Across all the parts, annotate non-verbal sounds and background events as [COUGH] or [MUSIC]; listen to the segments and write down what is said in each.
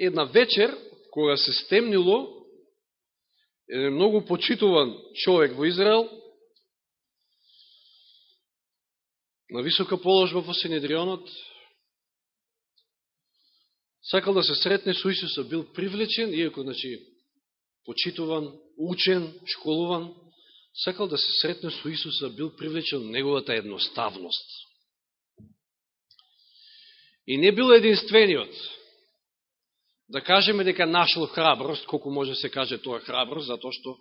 една вечер, кога се стемнило, еден многу почитуван човек во Израел, на висока положба во сенедрионот сакал да се сретне со Исуса, бил привлечен, иако, значи, почитуван, учен, школуван, сакал да се сретне со Исуса, бил привлечен неговата едноставност. И не бил единствениот. Да кажеме дека нашел храброст, колку може се каже тоа храброст, затоа што,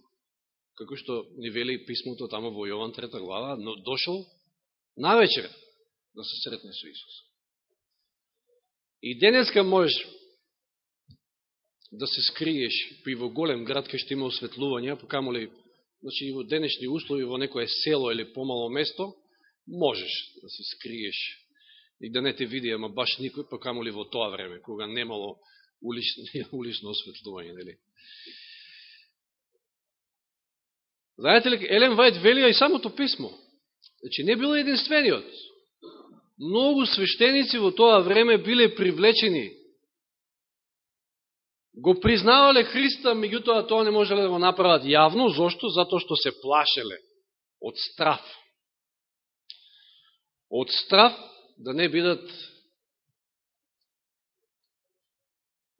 како што ни вели писмото тамо во Јован 3 глава, но дошол на вечер да се сретне со Исус. И денеска можеш да се скриеш и во голем град кај што има осветлување, покамоли значи и во денешни услови во некое село или помало место, можеш да се скриеш и да не те види, ама баш никој, покамоли во тоа време, кога немало улично, [LAUGHS] улично осветлување, нели? Знаете ли, Елен Вајд велија и самото писмо. Значи, не било единствениот. Многу свештеници во тоа време биле привлечени. Го признавале Христа, меѓутоа тоа не можеле да го направат јавно. Зошто? Зато што се плашеле од страф. Од страф да не бидат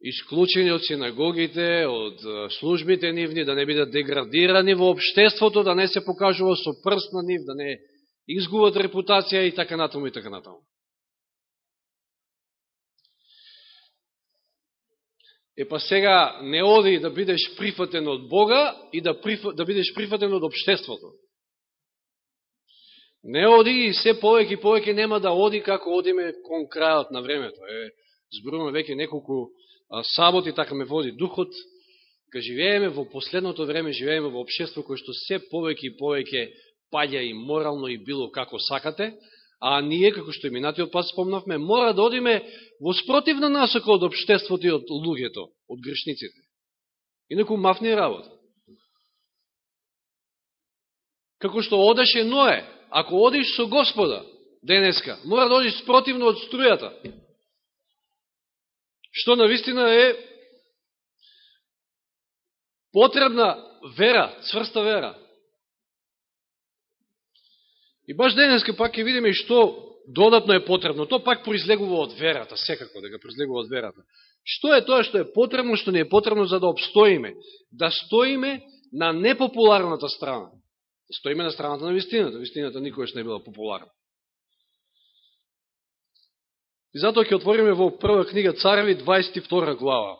исклучени од синагогите, од службите нивни, да не бидат деградирани во обштеството, да не се покажува со прст на нив, да не изгубат репутација и така натаму и така натаму. Е па сега не оди да бидеш прифатен од Бога и да, приф... да бидеш прифатен од обштеството. Не оди и се повеќе и повеќе нема да оди како одиме кон крајот на времето. Е, зборуваме веќе неколку саботи, така ме води духот, ка живееме во последното време, живееме во обшество кое што се повеќе и повеќе паѓа и морално и било како сакате, а ние, како што и минатиот пат спомнавме, мора да одиме во спротивна насока од обштеството и од луѓето, од грешниците. Инаку мафни работа. Како што одеше Ное, ако одиш со Господа денеска, мора да одиш спротивно од струјата. Што на вистина е потребна вера, цврста вера. И баш денеска пак ќе видиме што додатно е потребно. Тоа пак произлегува од верата, секако дека произлегува од верата. Што е тоа што е потребно, што не е потребно за да обстоиме? Да стоиме на непопуларната страна. Да стоиме на страната на вистината. Вистината никогаш не била популарна. И затоа ќе отвориме во прва книга Цареви, 22 глава.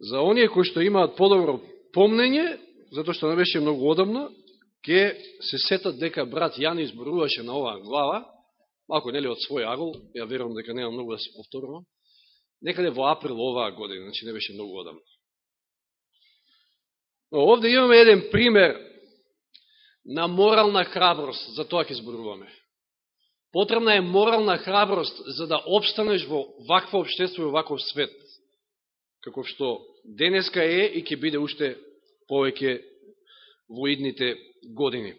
За оние кои што имаат подобро помнење, затоа што не беше многу одамна, ќе се сетат дека брат Јани изборуваше на оваа глава, ако нели од свој агол, ја верувам дека нема многу да се повторува, некаде во април оваа година, значи не беше многу одамна. Но овде имаме еден пример на морална храброст, за тоа ќе зборуваме. Потребна е морална храброст за да обстанеш во вакво обштество и ваков свет, како што денеска е и ќе биде уште повеќе во идните години.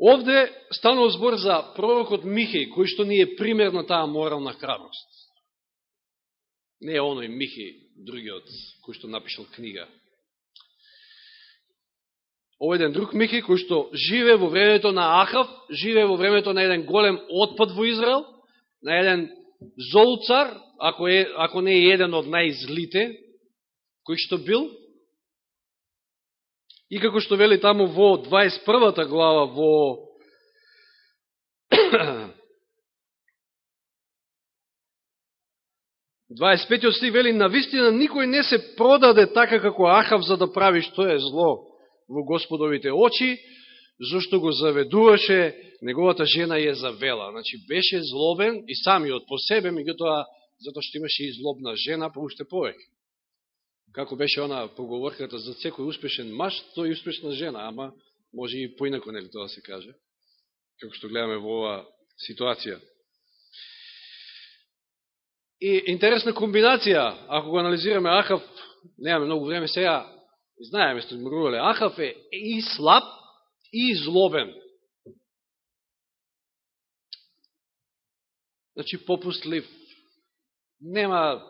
Овде станува збор за пророкот Михеј, кој што ни е пример на таа морална храброст. Не е оној Михеј, другиот, кој што напишал книга овој еден друг Михи, кој што живе во времето на Ахав, живе во времето на еден голем отпад во Израел, на еден зол цар, ако, е, ако не е еден од најзлите, кој што бил. И како што вели таму во 21 глава, во [CLEARS THROAT] петиот стих вели, на вистина никој не се продаде така како Ахав за да прави што е зло во Господовите очи, зашто го заведуваше, неговата жена ја завела. Значи, беше злобен и самиот по себе, меѓутоа, затоа што имаше и злобна жена, по уште повеќе. Како беше она поговорката за секој успешен маж, тој е успешна жена, ама може и поинако, нели тоа се каже, како што гледаме во оваа ситуација. И интересна комбинација, ако го анализираме Ахав, немаме многу време сега, знаеме што зборувале, Ахав е и слаб, и злобен. Значи, попустлив, нема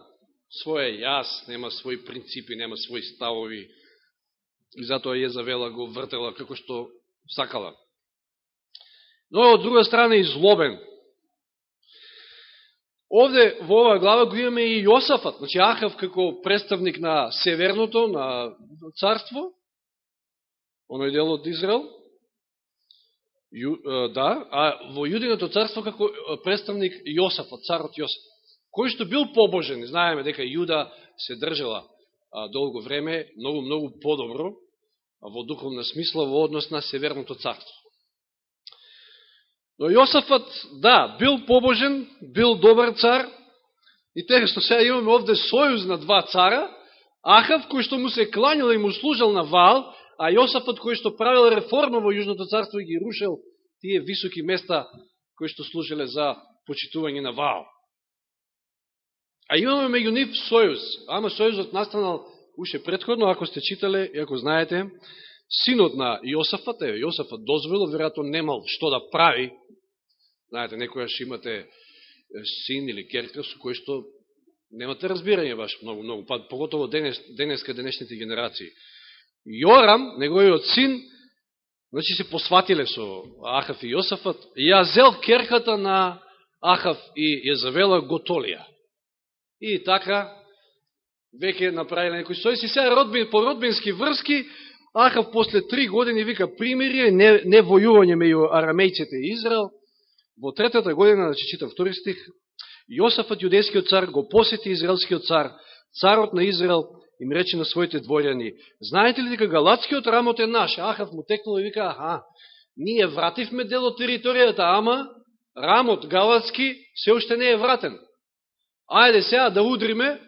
своја јас, нема своји принципи, нема своји ставови, и затоа Језавела го вртела како што сакала. Но од друга страна и злобен. Овде во оваа глава го имаме и Јосафат, значи Ахав како представник на северното, на царство, оној дел од Израел, Ју, да, а во Јудиното царство како представник Јосафат, царот Јосафат, кој што бил побожен, знаеме дека Јуда се држала долго време, многу, многу подобро, во духовна смисла во однос на Северното царство. Но Јосафат, да, бил побожен, бил добар цар, и тега што сега имаме овде сојуз на два цара, Ахав, кој што му се кланил и му служил на Вал, а Јосафат, кој што правил реформа во Јужното царство и ги рушил тие високи места кои што служиле за почитување на Вал. А имаме меѓу нив сојуз, ама сојузот настанал уше предходно, ако сте читале и ако знаете, синот на Јосафат, е, Јосафат дозволил, веројатно немал што да прави, знаете, некојаш имате син или керка со кој што немате разбирање баш многу, многу, па поготово денес, денеска денешните генерации. Јорам, неговиот син, значи се посватиле со Ахав и Јосафат, ја зел керката на Ахав и ја завела Готолија. И така, веќе направиле некои сојси, сега родбин, по родбински врски, Ахав после три години вика примирие, не, не војување меѓу арамејците и Израел. Во третата година, значи читам втори стих, Јосафот, јудејскиот цар, го посети израелскиот цар, царот на Израел, им рече на своите дворјани, знаете ли дека галатскиот рамот е наш? Ахав му текнул и вика, аха, ние вративме дел од територијата, ама рамот галатски се уште не е вратен. Ајде сега да удриме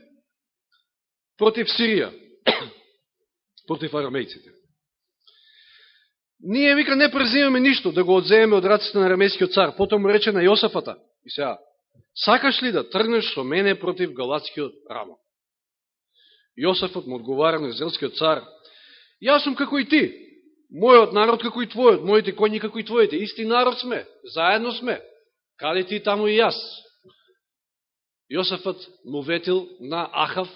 против Сирија, [CLEARS THROAT] против арамејците. Ние, вика, не презимаме ништо да го одзееме од раците на арамејскиот цар. Потом му рече на Јосафата, и сега, сакаш ли да тргнеш со мене против галатскиот рамо? Јосафот му одговара на израелскиот цар, јас сум како и ти, мојот народ како и твојот, моите коњи како и твоите, исти народ сме, заедно сме, каде ти таму и јас. Јосафот му ветил на Ахав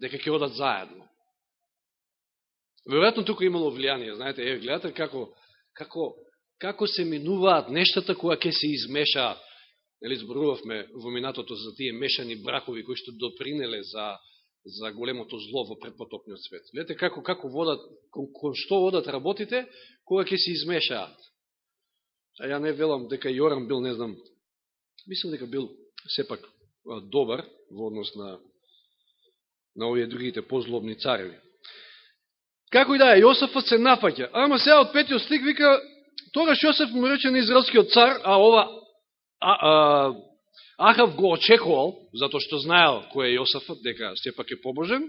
дека ќе одат заедно. Веројатно тука имало влијание, знаете, е, гледате како, како, како се минуваат нештата која ќе се измешаат. Нели зборувавме во минатото за тие мешани бракови кои што допринеле за за големото зло во предпотопниот свет. Гледате како како водат кон, кон што водат работите кога ќе се измешаат. А ја не велам дека Јорам бил, не знам, мислам дека бил сепак добар во однос на на овие другите позлобни цареви. Како и да е, Јосафот се нафаќа. Ама сега од петиот стик вика, тогаш Јосеф му рече на израелскиот цар, а ова а, а, Ахав го очекувал, затоа што знаел кој е Јосафот, дека сепак е побожен.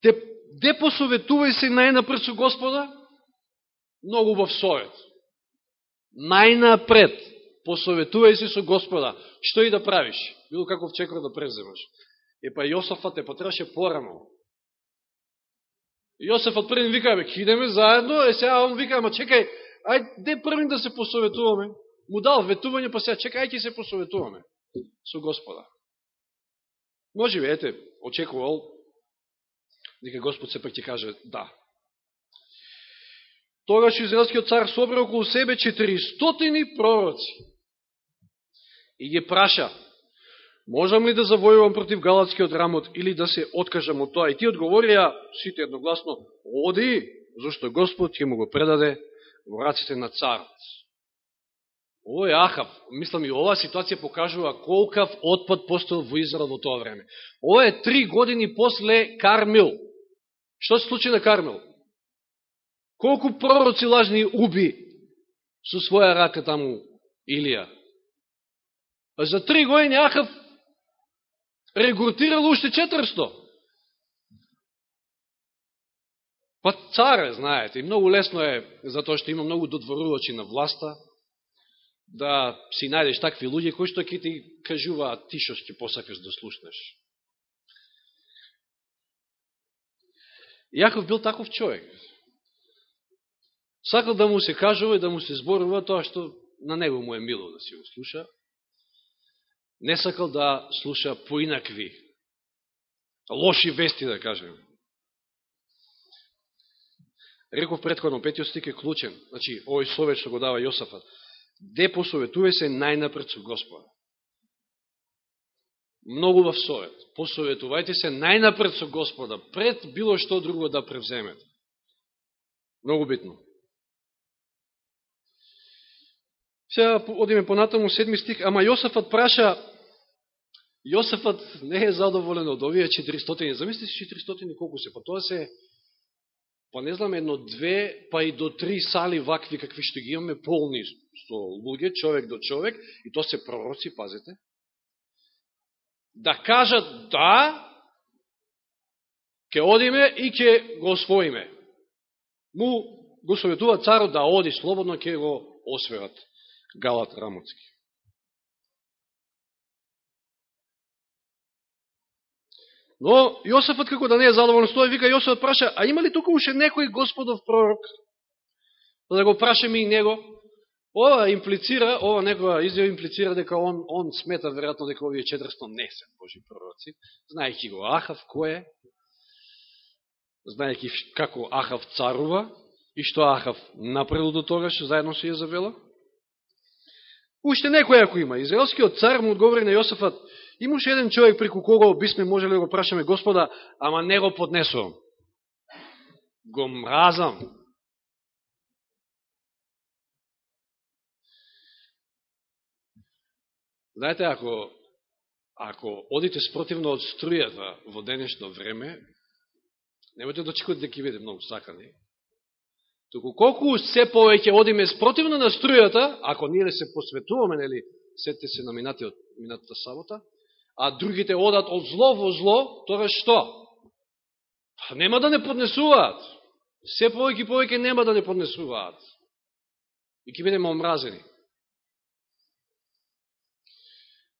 Те, де посоветувај се најнапред со Господа? Многу убав совет. Најнапред посоветувај се со Господа. Што и да правиш? Било каков чекор да преземаш. Е па Јосафот те потраше порано. Јосафот први вика, бе, идеме заедно, е сега он вика, ама чекај, ајде де први да се посоветуваме? му дал ветување, па сега чекајќи се посоветуваме со Господа. Може би, ете, очекувал дека Господ сепак ќе каже да. Тогаш израелскиот цар собра околу себе 400 пророци и ги праша, можам ли да завојувам против галатскиот рамот или да се откажам од тоа? И ти одговорија сите едногласно, оди, зашто Господ ќе му го предаде во раците на царот. Ово е Ахав. Мислам и оваа ситуација покажува колкав отпад постоил во Израел во тоа време. Ова е три години после Кармил. Што се случи на Кармил? Колку пророци лажни уби со своја рака таму Илија? А за три години Ахав регрутирало уште 400. Па царе, знаете, и многу лесно е, затоа што има многу додворувачи на власта, да си најдеш такви луѓе кои што ќе ти кажуваат ти што ќе посакаш да слушнеш. Јаков бил таков човек. Сакал да му се кажува и да му се зборува тоа што на него му е мило да си го слуша. Не сакал да слуша поинакви, лоши вести, да кажем. Реков предходно, петиот стик е клучен. Значи, овој совет што го дава Јосафат. Де посоветува се најнапред со Господа. Многу в совет. Посоветувајте се најнапред со Господа, пред било што друго да превземете. Многу битно. Сега одиме понатаму седми стих, ама Јосафат праша, Јосафат не е задоволен од овие 400, замисли си 400 колку се, па тоа се, па не знам, едно две, па и до три сали вакви какви што ги имаме, полни со луѓе, човек до човек, и то се пророци, пазете. да кажат да, ќе одиме и ќе го освоиме. Му го советува царот да оди слободно, ќе го освојат. Галат Рамоцки. Но Јосефот како да не е задоволен с тоа, вика Јосефот праша, а има ли тука уште некој господов пророк? За да го прашаме и него. Ова имплицира, ова некоја изјава имплицира дека он, он смета веројатно дека овие 400 не се Божи пророци. Знаејќи го Ахав кој е, знаејќи како Ахав царува и што Ахав направил до тогаш заедно со Језавела. Уште некој ако има. Израелскиот цар му одговори на Јосафат, имаше еден човек преку кого бисме можели да го прашаме Господа, ама не го поднесувам. Го мразам. Знаете, ако, ако одите спротивно од струјата во денешно време, немате да очекувате дека ќе биде многу сакани. Току колку се повеќе одиме спротивно на струјата, ако ние не се посветуваме, нели, сете се на минатиот, минатата сабота, а другите одат од зло во зло, тоа што? Па нема да не поднесуваат. Се повеќе и повеќе нема да не поднесуваат. И ќе бидеме омразени.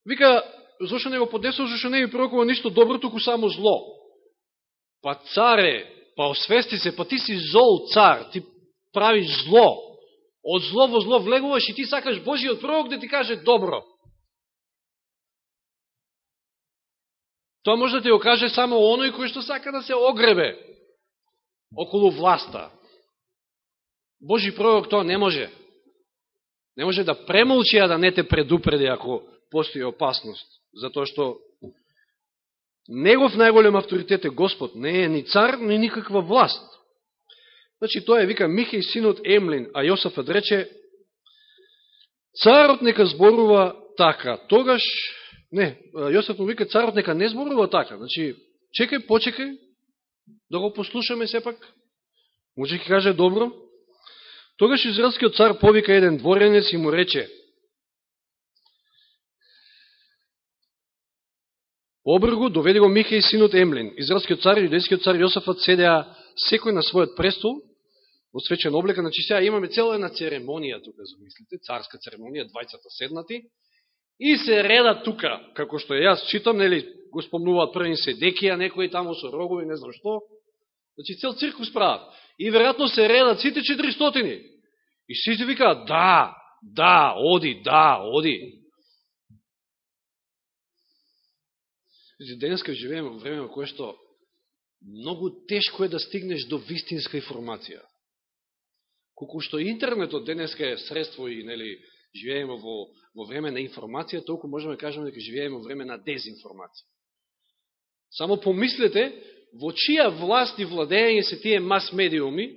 Вика, зошто не го поднесува, зошто не ви пророкува ништо добро, туку само зло. Па царе, па освести се, па ти си зол цар, ти правиш зло, од зло во зло влегуваш и ти сакаш Божиот пророк да ти каже добро. Тоа може да ти го каже само оној кој што сака да се огребе околу власта. Божи пророк тоа не може. Не може да премолчи, а да не те предупреди ако постои опасност. Затоа што негов најголем авторитет е Господ, не е ни цар, ни никаква власт. Значи, тоа е, вика, Михеј синот Емлин, а Јосафът рече, царот нека зборува така. Тогаш, не, Јосаф му вика, царот нека не зборува така. Значи, чекај, почекај, да го послушаме сепак. Може ќе каже добро. Тогаш израелскиот цар повика еден дворенец и му рече, Обргу доведе го Михеј синот Емлин. Израелскиот цар и јудејскиот цар Јосафат седеа секој на својот престол, во свечен облек, значи сега имаме цела една церемонија тука, замислите, царска церемонија, двајцата седнати, и се реда тука, како што јас читам, нели, го спомнуваат првен седекија, некои таму со рогови, не знам што, значи цел циркус прават. И веројатно се редат сите 400. И сите викаат, да, да, оди, да, оди. Значи, денеска живееме во време во кое што многу тешко е да стигнеш до вистинска информација. Колку што интернетот денеска е средство и нели, живееме во, во време на информација, толку можеме да кажеме дека живееме во време на дезинформација. Само помислете во чија власт и владење се тие мас-медиуми,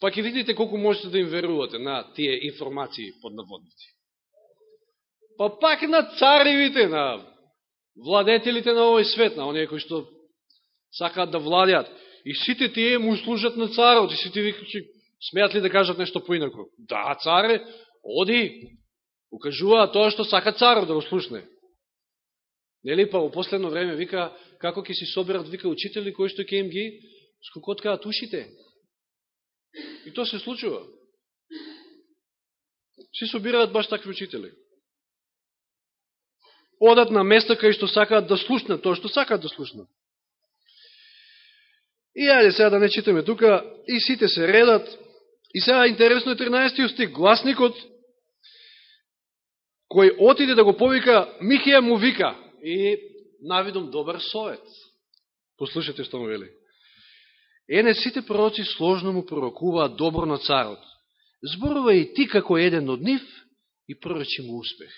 па ќе видите колку можете да им верувате на тие информации под наводници. Па пак на царевите, на владетелите на овој свет, на оние кои што сакаат да владеат. И сите тие му служат на царот, и сите викачи, Смеат ли да кажат нешто поинако? Да, царе, оди, укажува тоа што сака царот да го слушне. Нели па во последно време вика како ќе си соберат вика учители кои што ќе им ги скокоткаат ушите. И тоа се случува. Си собираат баш такви учители. Одат на места кај што сакаат да слушнат тоа што сакаат да слушнат. И ајде сега да не читаме тука, и сите се редат, И сега интересно е 13 стих. Гласникот кој отиде да го повика, Михија му вика, и навидом добар совет. Послушайте што му вели. Ене сите пророци сложно му пророкуваат добро на царот. Зборува и ти како еден од нив и пророчи му успех.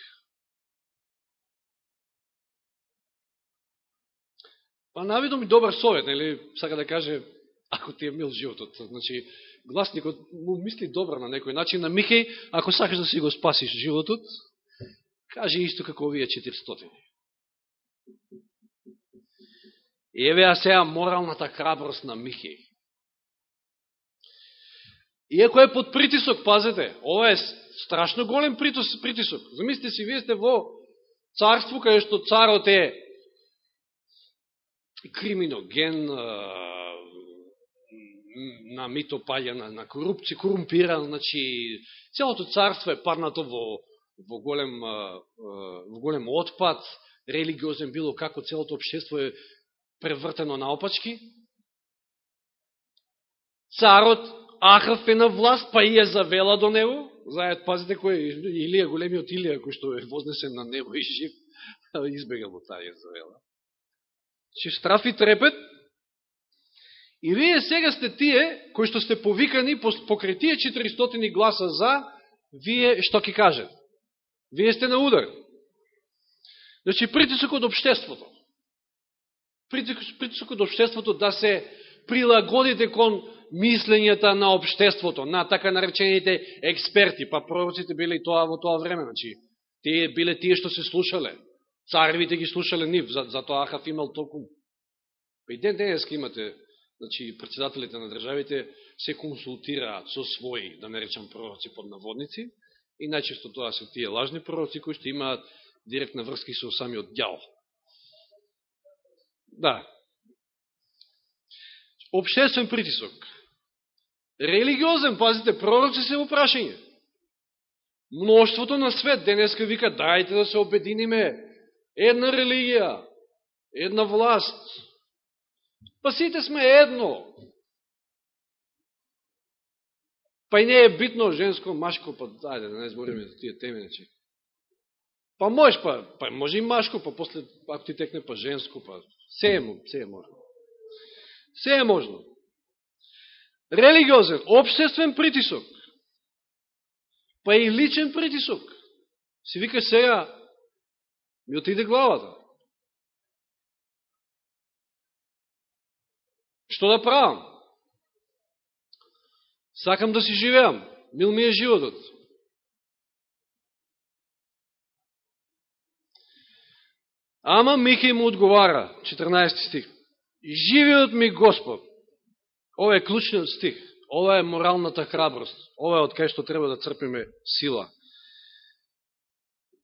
Па навидом и добар совет, нели, сака да каже, ако ти е мил животот. Значи, гласникот му мисли добро на некој начин. На Михеј, ако сакаш да си го спасиш животот, каже исто како овие 400. И еве а сега моралната храброст на Михеј. Иако е под притисок, пазете, ова е страшно голем притисок. Замислите си, вие сте во царство, каде што царот е криминоген, на мито паѓа, на, на корупција, корумпиран, значи, целото царство е паднато во, во, голем, во голем отпад, религиозен било како целото обшество е превртено наопачки. Царот Ахав е на власт, па и е завела до него. Заед, пазите кој Илија, големиот Илија, кој што е вознесен на него и жив, [LAUGHS] избегал од таа завела. Че страф и трепет. И вие сега сте тие, кои што сте повикани покрај тие 400 гласа за, вие што ќе кажете? Вие сте на удар. Значи, притисок од обштеството. Притисок од обштеството да се прилагодите кон мислењата на обштеството, на така наречените експерти, па пророците биле и тоа во тоа време, значи, тие биле тие што се слушале, царевите ги слушале нив, за, за тоа Ахав имал толку. Па и ден денеска имате, значи, председателите на државите се консултираат со своји, да не речам пророци под наводници, и најчесто тоа се тие лажни пророци кои што имаат директна врски со самиот дјал. Да. Обштествен притисок. Религиозен, пазите, пророци се во прашање. Мноштвото на свет денеска вика, дајте да се обединиме. Една религија, една власт. Па сите сме едно. Па и не е битно женско, машко, па ајде, да не збориме за тие теми, значи. Па можеш, па, па може и машко, па после, ако ти текне, па женско, па се е, се е можно. Се е можно религиозен, обществен притисок, па и личен притисок. Си вика сега, ми отиде главата. Што да правам? Сакам да си живеам. Мил ми е животот. Ама Михај му одговара, 14 стих. Живиот ми Господ, Ова е клучниот стих. Ова е моралната храброст. Ова е од кај што треба да црпиме сила.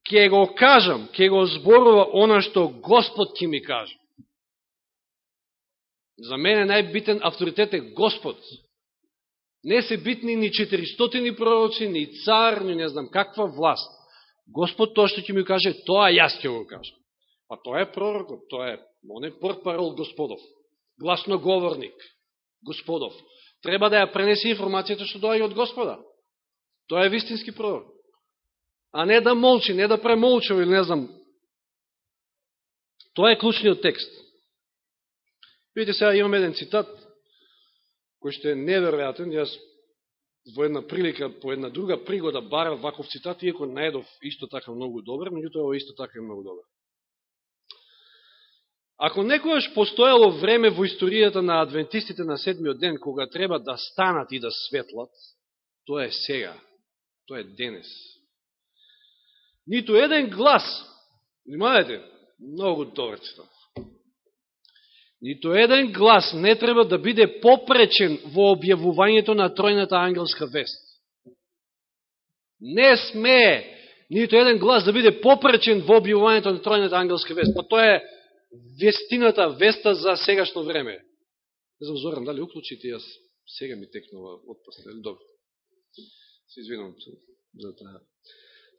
Ке го кажам, ке го зборува она што Господ ќе ми каже. За мене најбитен авторитет е Господ. Не се битни ни 400 пророци, ни цар, ни не знам каква власт. Господ тоа што ќе ми каже, тоа јас ќе го кажам. Па тоа е пророкот, тоа е, он е портпарол Господов, гласноговорник. Господов. Треба да ја пренесе информацијата што доаѓа од Господа. Тоа е вистински пророк. А не да молчи, не да премолчува или не знам. Тоа е клучниот текст. Видите сега имам еден цитат, кој ще е неверојатен. Јас во една прилика, по една друга пригода барам ваков цитат, иако најдов исто така многу добар, меѓутоа исто така е многу добар. Ако некојаш постоело време во историјата на адвентистите на седмиот ден, кога треба да станат и да светлат, тоа е сега. Тоа е денес. Ниту еден глас, внимавајте, многу добар цитат. Нито еден глас не треба да биде попречен во објавувањето на тројната ангелска вест. Не смее нито еден глас да биде попречен во објавувањето на тројната ангелска вест. Па тоа е вестината, веста за сегашно време. Не знам, Зоран, дали уклучите, јас сега ми текнува од после. Добро. Се извинам за таа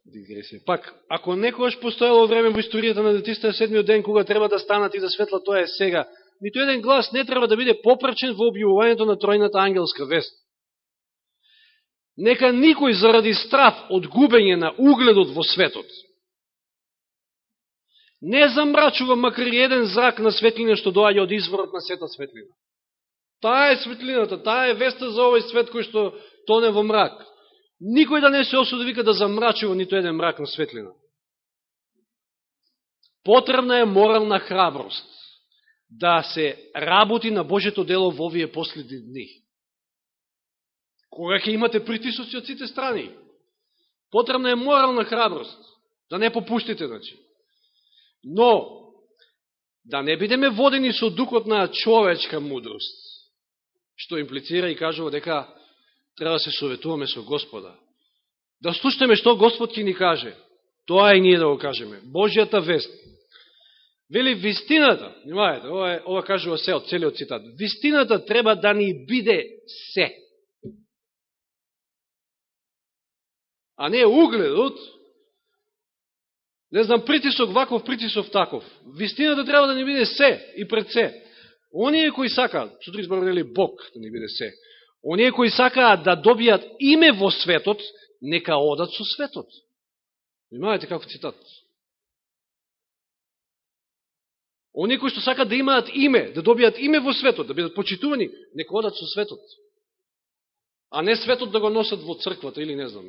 дигресија. Пак, ако некојаш постоело време во историјата на детиста седмиот ден, кога треба да станат и да светла, тоа е сега. Нито еден глас не треба да биде попречен во објавувањето на тројната ангелска вест. Нека никој заради страф од губење на угледот во светот, не замрачува макар еден зрак на светлина што доаѓа од изворот на сета светлина. Таа е светлината, таа е веста за овој свет кој што тоне во мрак. Никој да не се осуди вика да замрачува нито еден мрак на светлина. Потребна е морална храброст да се работи на Божето дело во овие последни дни. Кога ќе имате притисоци од сите страни, потребна е морална храброст, да не попуштите, значи. Но, да не бидеме водени со духот на човечка мудрост, што имплицира и кажува дека треба да се советуваме со Господа. Да слушаме што Господ ќе ни каже. Тоа и ние да го кажеме. Божијата вест. Вели вистината, внимавајте, ова, е, ова кажува се од целиот цитат. Вистината треба да ни биде се. А не угледот, не знам, притисок ваков, притисок таков. Вистината треба да ни биде се и пред се. Оние кои сакаат, сутри изборали Бог да ни биде се, оние кои сакаат да добијат име во светот, нека одат со светот. Внимавајте како цитат. Оние кои што сакат да имаат име, да добијат име во светот, да бидат почитувани, нека одат со светот. А не светот да го носат во црквата или не знам.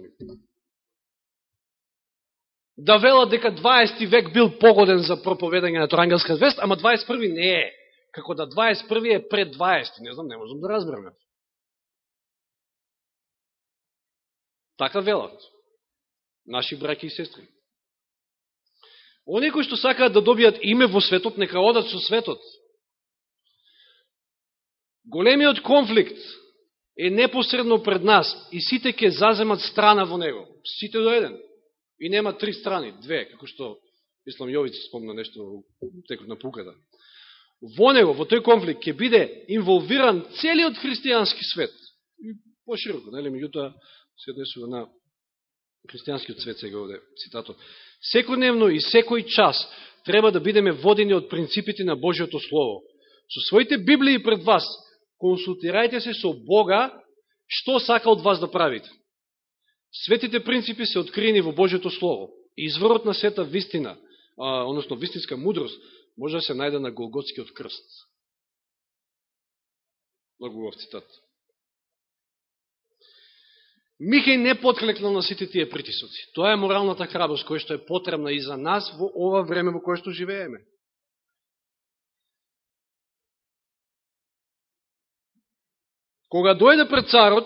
Да велат дека 20 век бил погоден за проповедање на Торангелска вест, ама 21 не е како да 21 е пред 20, не знам, не можам да разбераме. Така велат. Наши браки и сестри. Они кои што сакаат да добијат име во светот, нека одат со светот. Големиот конфликт е непосредно пред нас и сите ќе заземат страна во него. Сите до еден. И нема три страни, две, како што Ислам Јовиц спомна нешто текот на пуката во него, во тој конфликт, ќе биде инволвиран целиот христијански свет. И пошироко, нели, меѓутоа се однесува на христијанскиот свет сега овде цитатот. Секојдневно и секој час треба да бидеме водени од принципите на Божиото Слово. Со своите Библии пред вас, консултирајте се со Бога, што сака од вас да правите. Светите принципи се откриени во Божиото Слово. Изворот на сета вистина, а, односно вистинска мудрост, може да се најде на Голготскиот крст. Многу убав цитат. Михај не подклекнал на сите тие притисоци. Тоа е моралната храброст која што е потребна и за нас во ова време во кое што живееме. Кога дојде пред царот,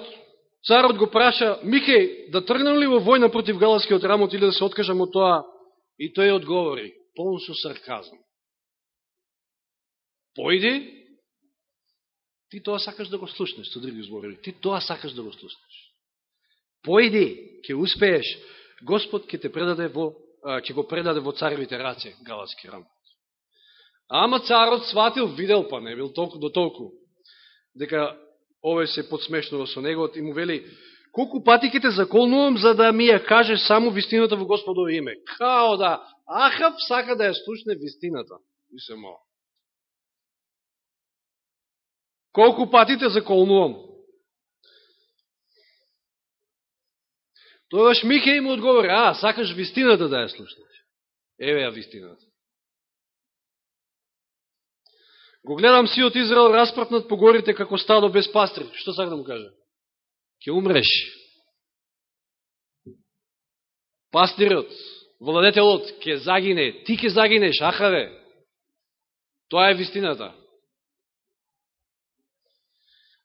царот го праша Михеј да тргнам ли во војна против галаскиот рамот или да се откажам од тоа, и тој одговори, полн со сарказм. Појди, ти тоа сакаш да го слушнеш, со други зборови. Ти тоа сакаш да го слушнеш. Појди, ќе успееш. Господ ќе те предаде во ќе го предаде во царевите раце, галатски рам. Ама царот сватил, видел, па не бил толку до толку, дека овој се подсмешнува со него и му вели, колку пати ќе те заколнувам за да ми ја кажеш само вистината во Господово име. Као да Ахав сака да ја слушне вистината. И се мол. Колку пати те заколнувам? Тогаш Михе му одговори, а, сакаш вистината да ја слушнеш. Еве ја вистината. Го гледам си од Израел распратнат по горите како стадо без пастри. Што сак да му кажа? Ке умреш. Пастирот, владетелот, ке загине. Ти ке загинеш, ахаве. Тоа е вистината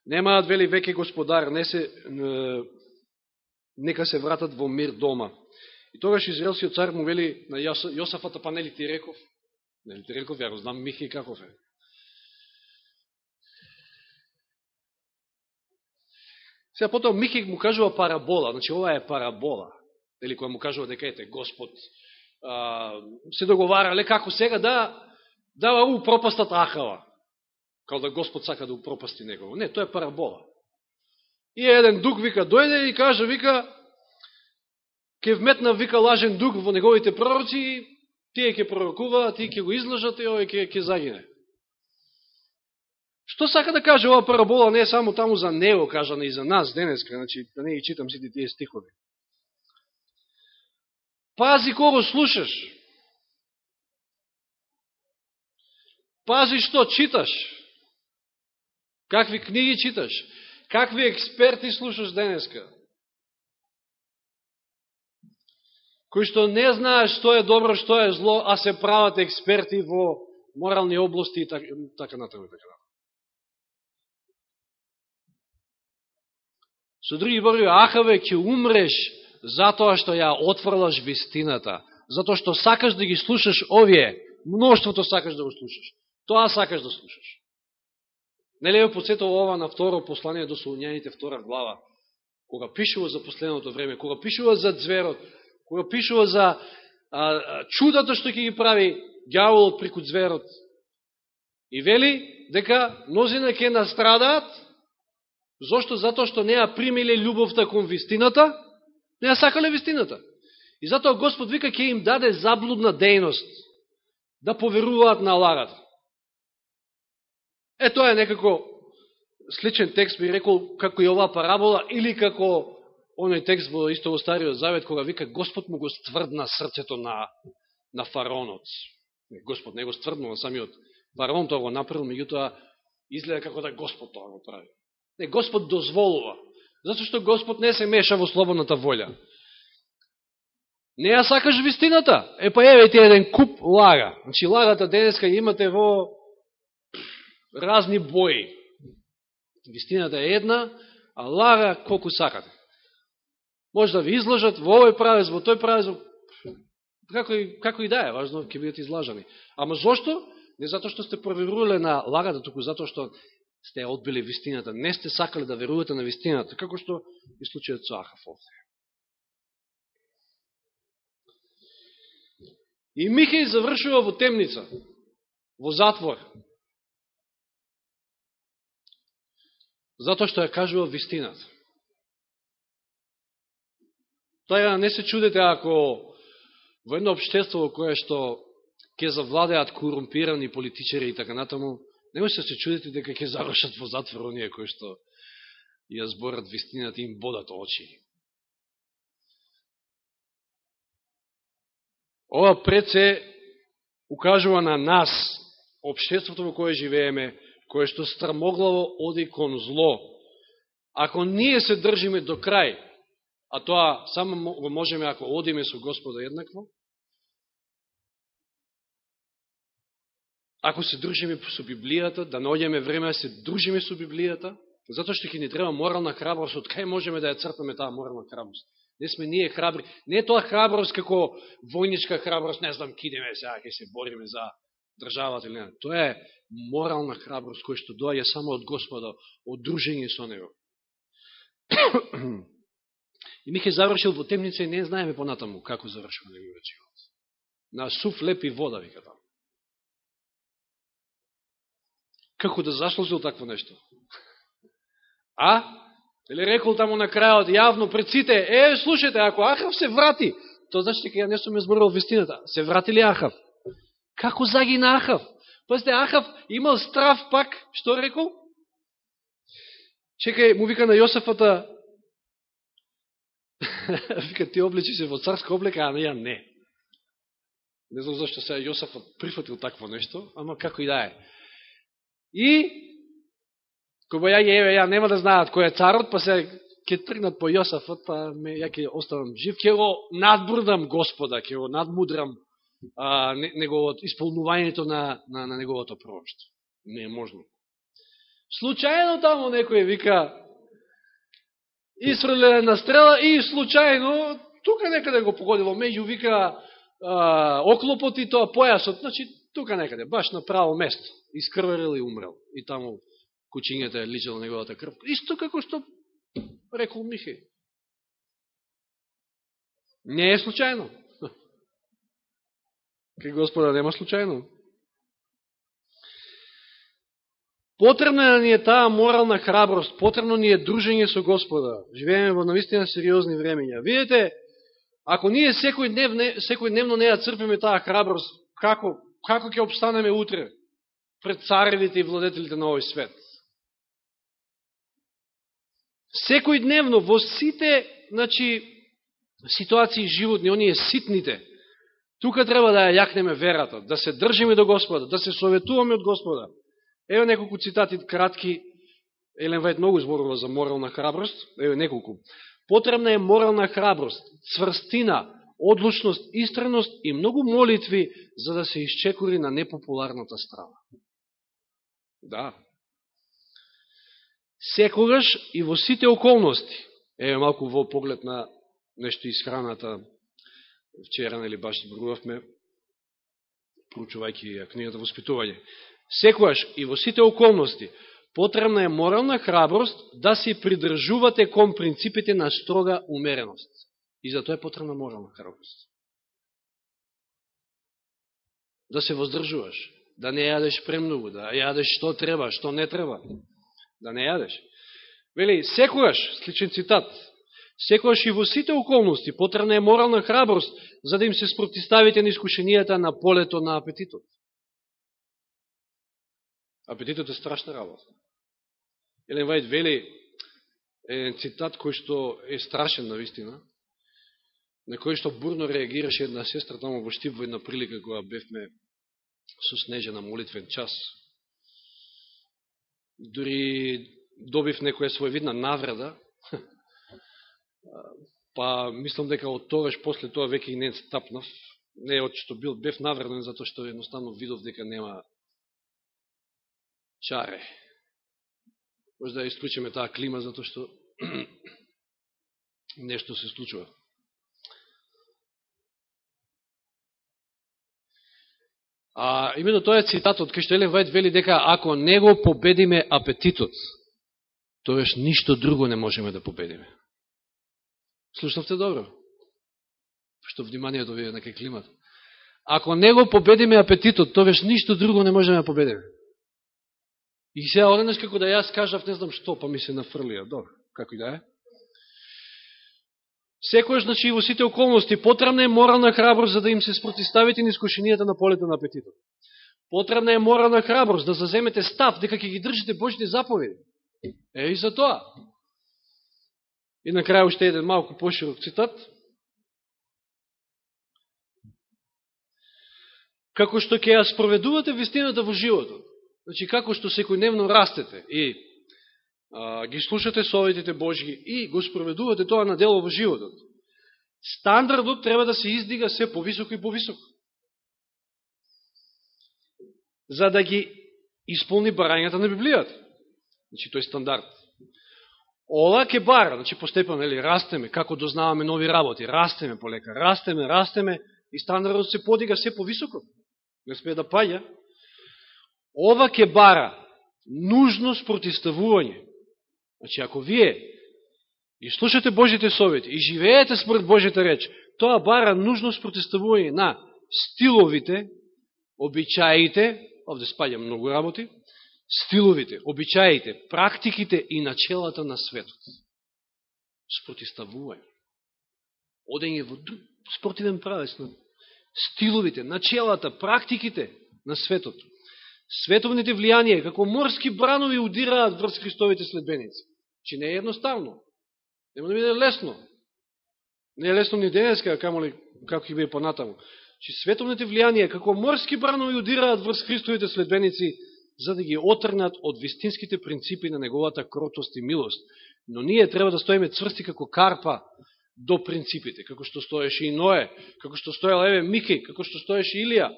немаат вели веќе господар, не се, нека се вратат во мир дома. И тогаш израелскиот цар му вели на Јосафата, па нели ти реков? Нели ти реков, ја го знам Михи каков е. Сега потоа Михи му кажува парабола, значи ова е парабола, или која му кажува дека ете Господ а, се договарале како сега да дава у пропастат Ахава као да Господ сака да упропасти негово. Не, тоа е парабола. И еден дух вика, дојде и кажа, вика, ке вметна, вика, лажен дук во неговите пророци, тие ќе пророкуваат, тие ќе го излажат и овој ќе, ќе загине. Што сака да каже ова парабола, не е само таму за него, кажа, и за нас денеска, значи, да не ги читам сите тие стихови. Пази кого слушаш. Пази што читаш. Какви книги читаш. Какви експерти слушаш денеска. Кои што не знаеш што е добро, што е зло, а се прават експерти во морални области и така, така натаму и така натаму. Со други зборови, Ахаве, ќе умреш затоа што ја отврлаш вистината, затоа што сакаш да ги слушаш овие, мноштвото сакаш да го слушаш. Тоа сакаш да слушаш. Нели ја подсетува ова на второ послание да до Солуњаните, втора глава, кога пишува за последното време, кога пишува за зверот, кога пишува за а, а, чудото што ќе ги прави дјаволот преку зверот. И вели дека мнозина ќе настрадаат, зошто? Затоа што не примиле љубовта кон вистината, не сакале вистината. И затоа Господ вика ќе им даде заблудна дејност, да поверуваат на лагата. Е, тоа е некако сличен текст, би рекол, како и оваа парабола, или како оној текст во исто во Стариот Завет, кога вика Господ му го стврдна срцето на, на фаронот. Господ не го стврднува самиот фараон, тоа го направил, меѓутоа изгледа како да Господ тоа го прави. Не, Господ дозволува. Зато што Господ не се меша во слободната волја. Не ја сакаш вистината? Е, па еве ти еден куп лага. Значи, лагата денеска имате во разни бои. Вистината е една, а лага колку сакате. Може да ви изложат во овој правец, во тој правец, како и, како и да е, важно ќе бидете излажани. Ама зошто? Не затоа што сте проверувале на лагата, туку затоа што сте одбили вистината. Не сте сакали да верувате на вистината, како што и случајот со Ахав овде. И Михеј завршува во темница, во затвор. Затоа што ја кажува вистината. Тоа не се чудете ако во едно обштество кое што ќе завладеат корумпирани политичари и така натаму, не може да се чудите дека ќе зарушат во затвор оние кои што ја зборат вистината и им бодат очи. Ова пред се укажува на нас, обштеството во кое живееме, кое што страмоглаво оди кон зло. Ако ние се држиме до крај, а тоа само го можеме ако одиме со Господа еднакво, ако се дружиме со Библијата, да наоѓаме време да се дружиме со Библијата, затоа што ќе ни треба морална храброст, од кај можеме да ја цртаме таа морална храброст? Не сме ние храбри. Не е тоа храброст како војничка храброст, не знам, кидеме сега, ќе се бориме за државата или не. Тоа е морална храброст која што доаѓа само од Господа, од дружење со Него. [CLEARS THROAT] и Михе завршил во темница и не знаеме понатаму како завршил неговиот живот. На суф лепи вода, вика таму. Како да заслужил такво нешто? [LAUGHS] А? Или рекол таму на крајот, јавно пред сите, е, слушайте, ако Ахав се врати, тоа значи дека ја не сум зборувал вистината. Се врати ли Ахав? Како загина Ахав? Пазите, Ахав имал страв пак, што рекол? Чекај, му вика на Јосафата, [LAUGHS] вика, ти обличи се во царска облека, а не ја не. Не знам зашто сега Јосафот прифатил такво нешто, ама како и да е. И, кога ја еве, ја нема да знаат кој е царот, па се ќе тргнат по Јосафот, па ме, ја ќе оставам жив, ќе го надбрудам Господа, ќе го надмудрам а, неговото, исполнувањето на, на, на неговото пророќство. Не е можно. Случајно тамо некој вика Исреле на стрела и случајно тука некаде го погодило меѓу вика а, оклопот и тоа појасот, значи тука некаде, баш на право место искрварил и умрел. И таму кучињата е личало неговата крв. Исто како што рекол Михе. Не е случајно. Кај Господа нема случајно. Потребна ни е таа морална храброст, потребно ни е дружење со Господа. Живееме во наистина сериозни времења. Видете, ако ние секој, днев, секој дневно не ја црпиме таа храброст, како, како ќе обстанеме утре? пред царевите и владетелите на овој свет. Секој дневно во сите значи, ситуации животни, оние ситните, Тука треба да ја јакнеме верата, да се држиме до Господа, да се советуваме од Господа. Ева неколку цитати кратки, Елен Вајд многу зборува за морална храброст, Ева неколку. Потребна е морална храброст, цврстина, одлучност, истреност и многу молитви за да се изчекори на непопуларната страна. Да. Секогаш и во сите околности, еве малку во поглед на нешто из храната, вчера, нели, баш зборувавме, проучувајќи книгата Воспитување. Секојаш и во сите околности потребна е морална храброст да се придржувате кон принципите на строга умереност. И за тоа е потребна морална храброст. Да се воздржуваш, да не јадеш премногу, да јадеш што треба, што не треба, да не јадеш. Вели, секојаш, сличен цитат, секојаш и во сите околности потребна е морална храброст за да им се спротиставите на искушенијата на полето на апетитот. Апетитот е страшна работа. Елен Вајд вели еден цитат кој што е страшен на вистина, на кој што бурно реагираше една сестра тамо во Штип во една прилика која бевме со снежена молитвен час. Дори добив некоја својвидна навреда, па мислам дека од тогаш после тоа веќе и не стапнав, не од што бил бев навреден, затоа што едноставно видов дека нема чаре. Може да исклучиме таа клима, затоа што [CLEARS THROAT] нешто се случува. А именно тоа е цитатот, кај што Вајд вели дека ако не го победиме апетитот, тоеш ништо друго не можеме да победиме. Слушнавте добро? Што вниманието ви е на кај климат. Ако не го победиме апетитот, тоеш ништо друго не можеме да победиме. И сега оденеш како да јас кажав, не знам што, па ми се нафрлија. Добро, како и да е. Секојаш, значи, во сите околности, потребна е морална храброст за да им се спротиставите на искушенијата на полето на апетитот. Потребна е морална храброст да заземете став, дека ќе ги држите Божите заповеди. Е и за тоа. И на крај уште еден малку поширок цитат. Како што ќе ја спроведувате вистината во животот, Значи, како што секојдневно растете и а, ги слушате советите Божји и го спроведувате тоа на дело во животот, стандардот треба да се издига се повисоко и повисоко. За да ги исполни барањата на Библијата. Значи, тој стандард. Ова ке бара, значи, постепено, нели, растеме, како дознаваме нови работи, растеме полека, растеме, растеме, и стандардот се подига се повисоко. Не спее да паѓа, ова ке бара нужно спротиставување. Значи, ако вие и слушате Божите совети и живеете според Божите реч, тоа бара нужно спротиставување на стиловите, обичаите, овде спаѓа многу работи, стиловите, обичаите, практиките и начелата на светот. Спротиставување. Одење во спортивен правец на стиловите, начелата, практиките на светот. Световните влијанија, како морски бранови, удираат врз Христовите следбеници. Че не е едноставно. Нема да биде лесно. Не е лесно ни денеска, камо ли, како ќе биде понатаму. Че световните влијанија, како морски бранови, удираат врз Христовите следбеници, за да ги отрнат од вистинските принципи на неговата кротост и милост. Но ние треба да стоиме цврсти како карпа до принципите, како што стоеше и Ное, како што стоел Еве Мики, како што стоеше Илија.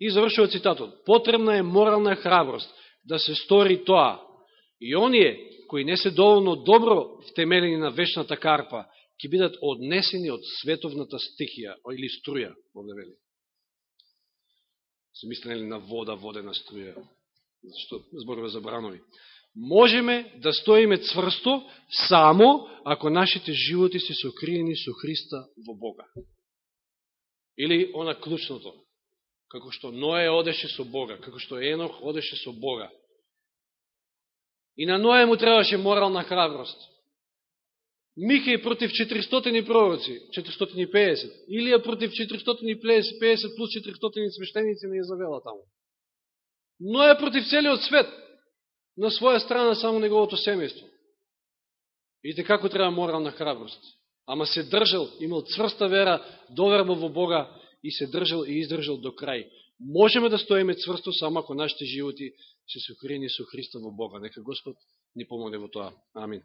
И завршува цитатот. Потребна е морална храброст да се стори тоа. И оние кои не се доволно добро втемелени на вечната карпа, ќе бидат однесени од световната стихија или струја, овде вели. Се мислени на вода, водена струја, што зборува за бранови. Можеме да стоиме цврсто само ако нашите животи се сокриени со Христа во Бога. Или она клучното, како што Ное одеше со Бога, како што Енох одеше со Бога. И на Ное му требаше морална храброст. Михеј против 400 пророци, 450, Илија против 450 плюс 400 свештеници не завела таму. Но е против целиот свет, на своја страна само неговото семејство. Видите како треба морална храброст. ама се држал, имал цврста вера, доверба во Бога и се држал и издржал до крај. Можеме да стоиме цврсто само ако нашите животи се сокрени со Христа во Бога. Нека Господ ни помогне во тоа. Амин.